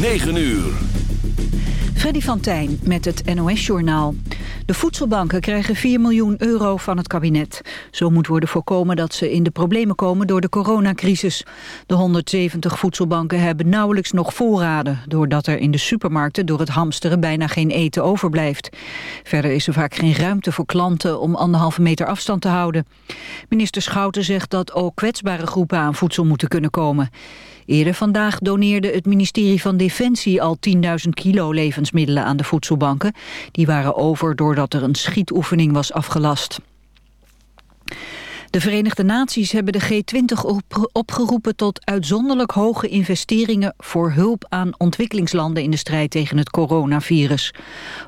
9 uur. Freddy van Tijn met het NOS-journaal. De voedselbanken krijgen 4 miljoen euro van het kabinet. Zo moet worden voorkomen dat ze in de problemen komen door de coronacrisis. De 170 voedselbanken hebben nauwelijks nog voorraden... doordat er in de supermarkten door het hamsteren bijna geen eten overblijft. Verder is er vaak geen ruimte voor klanten om anderhalve meter afstand te houden. Minister Schouten zegt dat ook kwetsbare groepen aan voedsel moeten kunnen komen. Eerder vandaag doneerde het ministerie van Defensie al 10.000 kilo levensmiddelen aan de voedselbanken. Die waren over doordat er een schietoefening was afgelast. De Verenigde Naties hebben de G20 opgeroepen tot uitzonderlijk hoge investeringen voor hulp aan ontwikkelingslanden in de strijd tegen het coronavirus.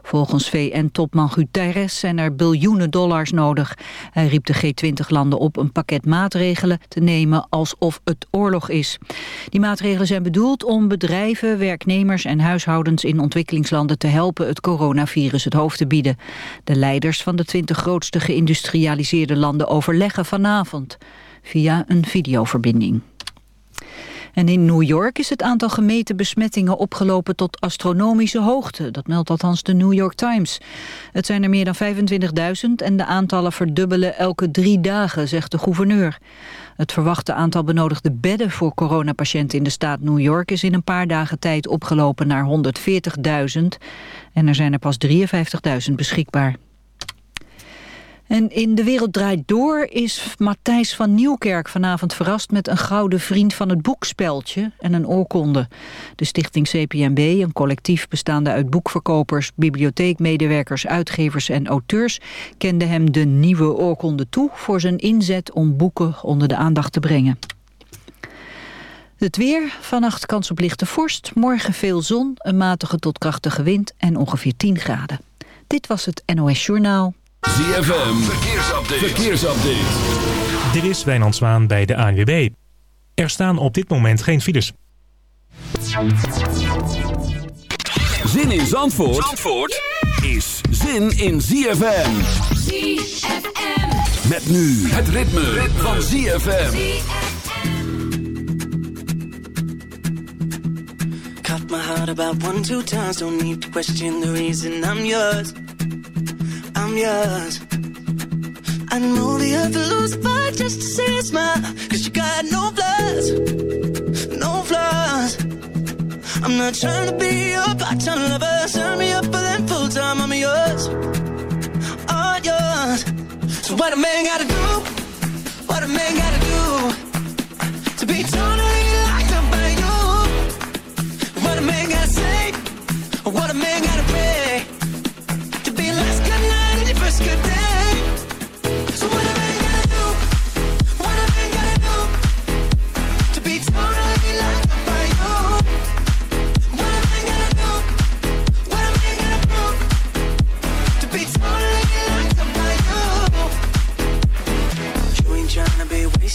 Volgens VN-topman Guterres zijn er biljoenen dollars nodig. Hij riep de G20-landen op een pakket maatregelen te nemen alsof het oorlog is. Die maatregelen zijn bedoeld om bedrijven, werknemers en huishoudens in ontwikkelingslanden te helpen het coronavirus het hoofd te bieden. De leiders van de 20 grootste geïndustrialiseerde landen overleggen vanavond via een videoverbinding. En in New York is het aantal gemeten besmettingen opgelopen tot astronomische hoogte. Dat meldt althans de New York Times. Het zijn er meer dan 25.000 en de aantallen verdubbelen elke drie dagen, zegt de gouverneur. Het verwachte aantal benodigde bedden voor coronapatiënten in de staat New York is in een paar dagen tijd opgelopen naar 140.000. En er zijn er pas 53.000 beschikbaar. En in De Wereld Draait Door is Matthijs van Nieuwkerk vanavond verrast met een gouden vriend van het boekspeltje en een oorkonde. De stichting CPMB, een collectief bestaande uit boekverkopers, bibliotheekmedewerkers, uitgevers en auteurs, kende hem de nieuwe oorkonde toe voor zijn inzet om boeken onder de aandacht te brengen. Het weer, vannacht kans op lichte vorst, morgen veel zon, een matige tot krachtige wind en ongeveer 10 graden. Dit was het NOS Journaal. ZFM, verkeersupdate. verkeersupdate. Dit is Wijnand Zwaan bij de ANWB. Er staan op dit moment geen files. Zin in Zandvoort, Zandvoort is zin in ZFM. ZFM. Met nu het ritme, ritme. van ZFM. Cut my heart about one, two times. Don't need to question the reason I'm yours. I'm yours. I know the earth will lose a fight just to see a smile. Cause you got no flaws, no flaws. I'm not trying to be your part-time lover. Sign me up for them full-time. I'm yours, all yours. So what a man gotta do, what a man gotta do to be totally locked up by you. What a man gotta say, what a man gotta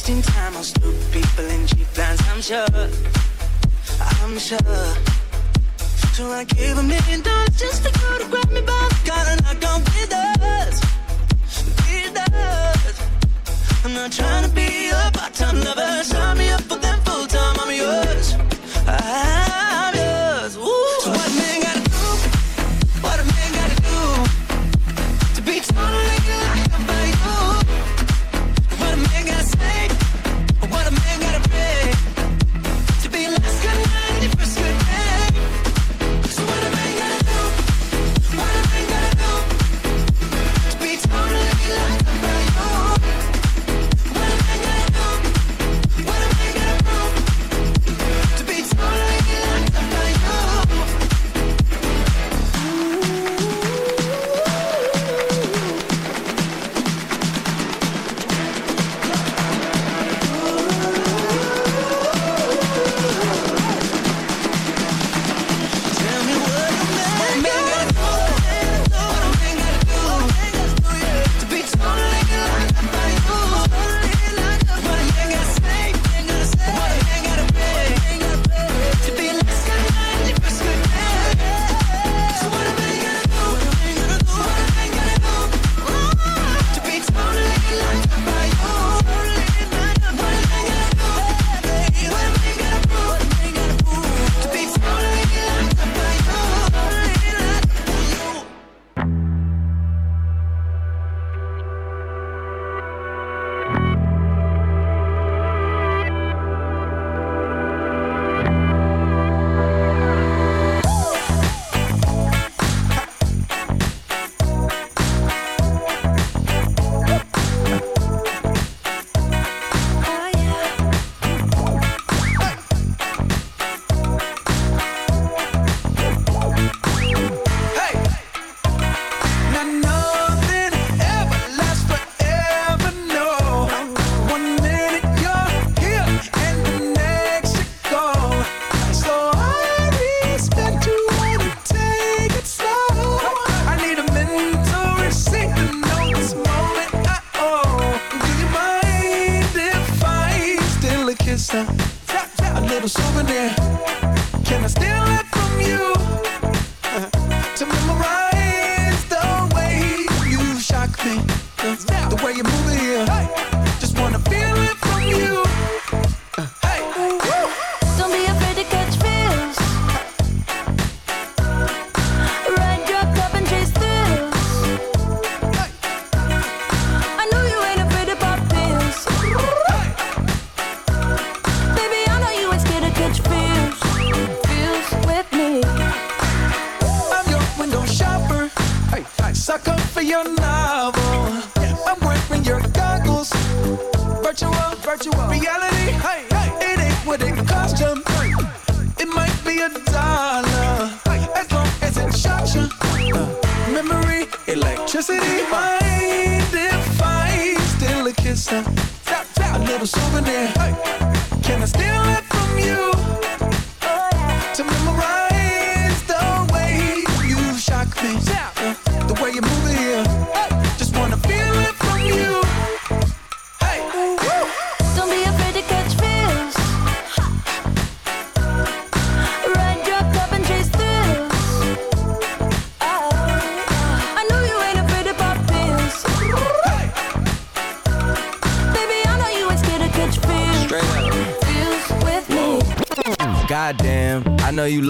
wasting time on stupid people and cheap lines, I'm sure. I'm sure. So I gave a million dollars just to go to grab me by the collar knock on with us. With us. I'm not trying to be a part-time lover. Sign me up for them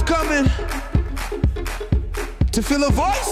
coming to fill a voice.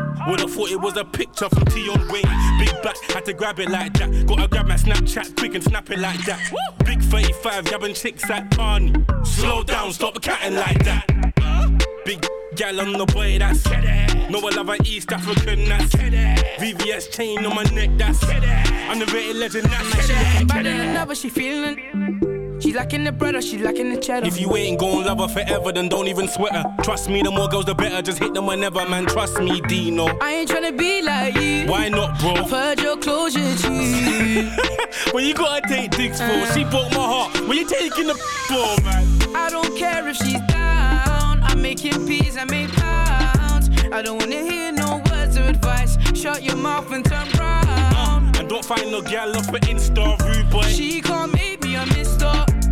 Would've thought it was a picture from Tion Wayne. Big back, had to grab it like that. Gotta grab my Snapchat quick and snap it like that. Big 35, grabbing chicks at Barney. Slow down, stop catting like that. Big gal on the boy, that's No, I love an East African, that's VVS chain on my neck, that's I'm the rated legend, that's better than ever, she feeling. She lacking the bread or she lacking the cheddar. If you ain't gon' love her forever, then don't even sweat her. Trust me, the more girls, the better. Just hit them whenever, man. Trust me, Deno. I ain't tryna be like you. Why not, bro? I've heard your closure, G. when you gotta take dicks for, uh. she broke my heart. When you taking the for, man? I don't care if she's down. I'm making peas, I make pounds. I don't wanna hear no words of advice. Shut your mouth and turn round. Uh, and don't find no gal off an Insta rude boy. She can't make me a mister.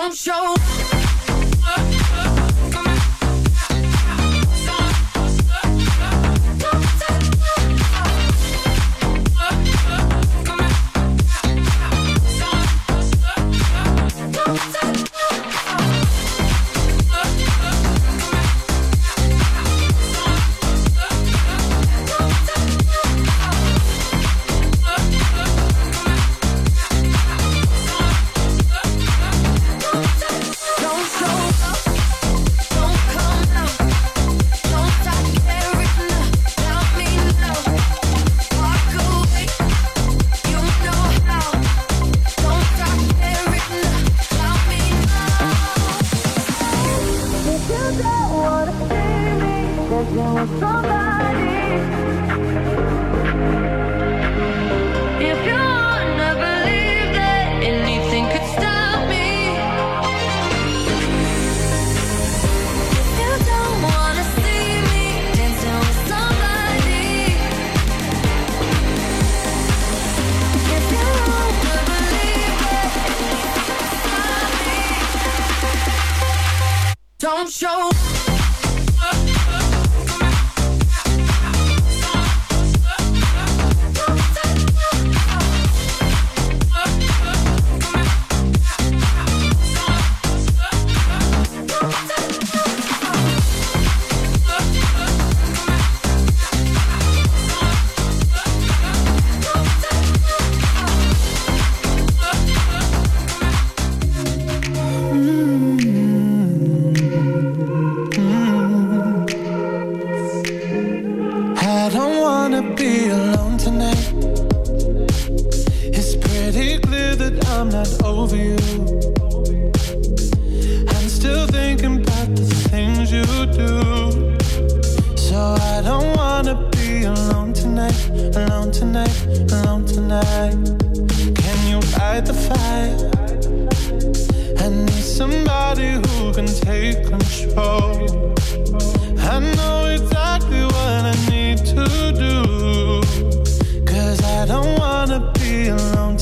don't show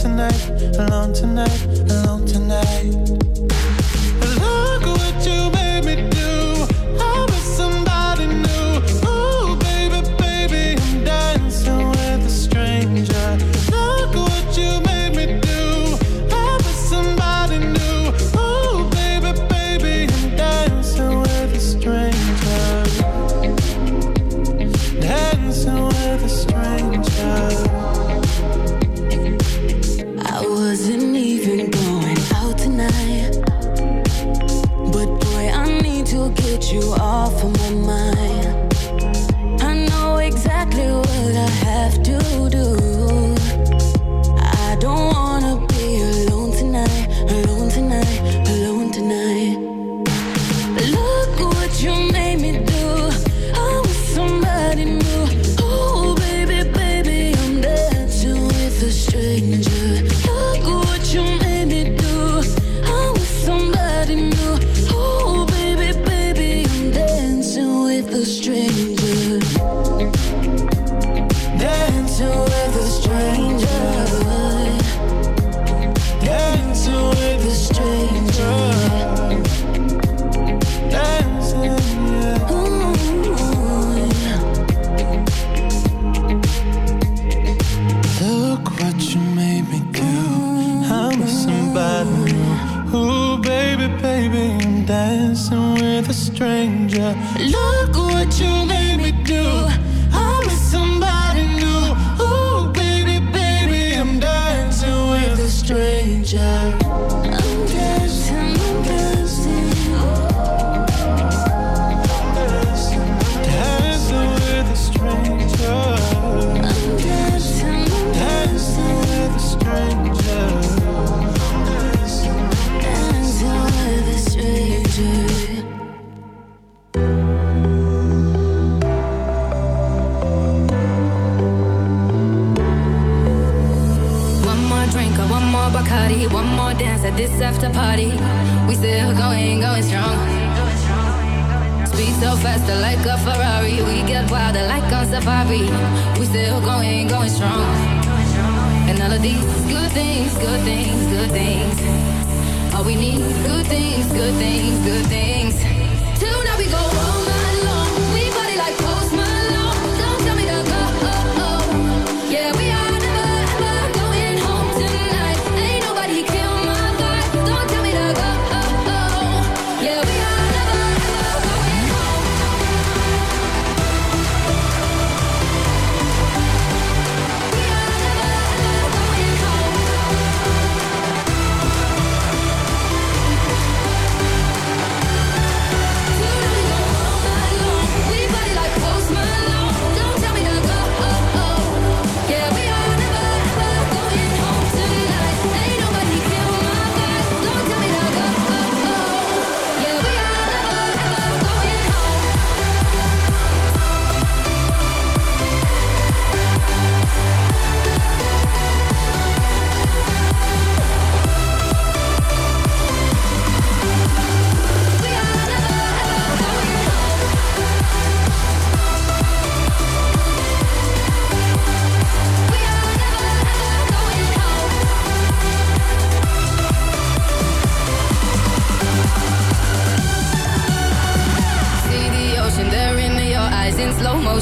tonight, alone tonight. Alone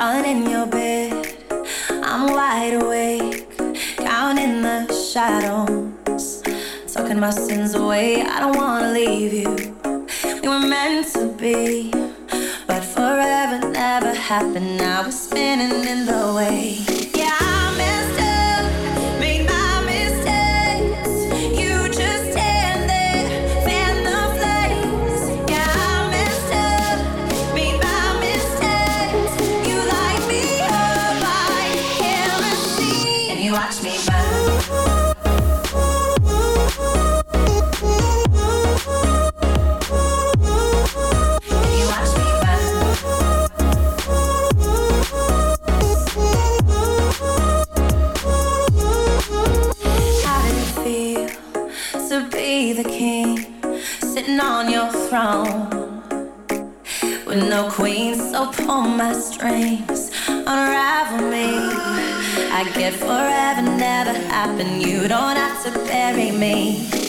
on in your bed. I'm wide awake, down in the shadows, soaking my sins away. I don't wanna leave you. We were meant to be, but forever never happened. Now we're spinning in the way. so pull my strings, unravel me. I get forever, never happen. You don't have to bury me.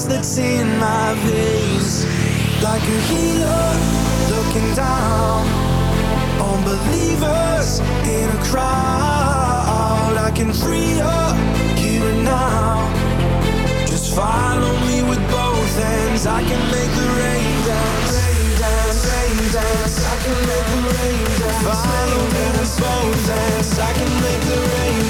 pulse that's in my veins. Like a healer looking down on believers in a crowd. I can free up here and now. Just follow me with both hands. I can make the rain dance. Rain dance, rain dance. I can make the rain dance. Follow me with both hands. I can make the rain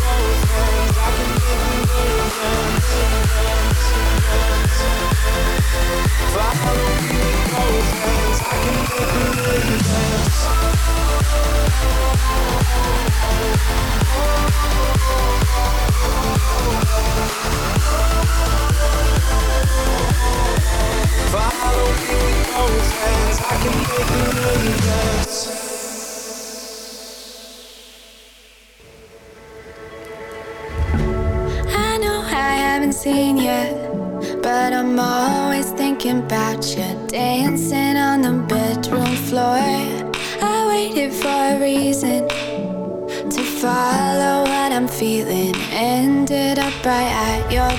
i've been seen you, but I'm always thinking about you dancing floor. I waited for a reason to follow what I'm feeling. Ended up right at your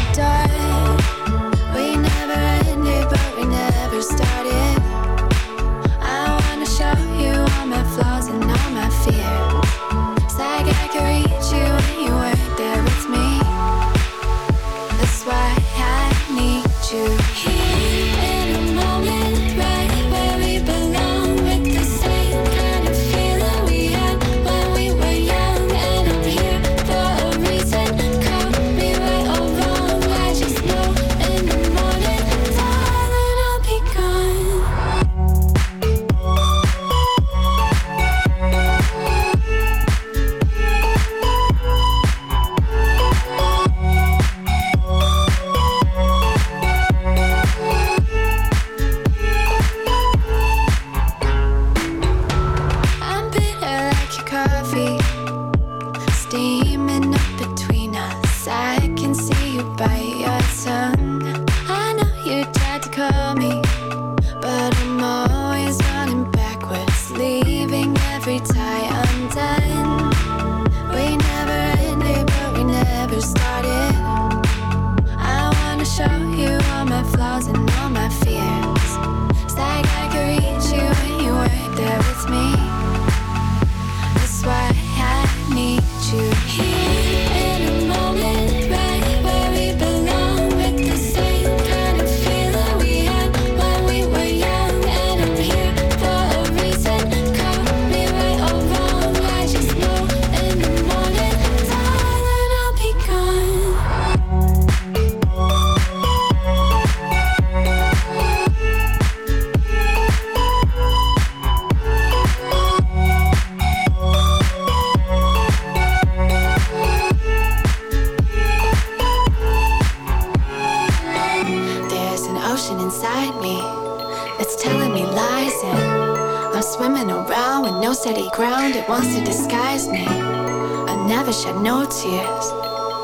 It's telling me lies and I'm swimming around with no steady ground. It wants to disguise me. I never shed no tears,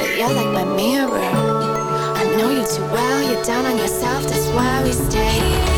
but you're like my mirror. I know you too well. You're down on yourself. That's why we stay.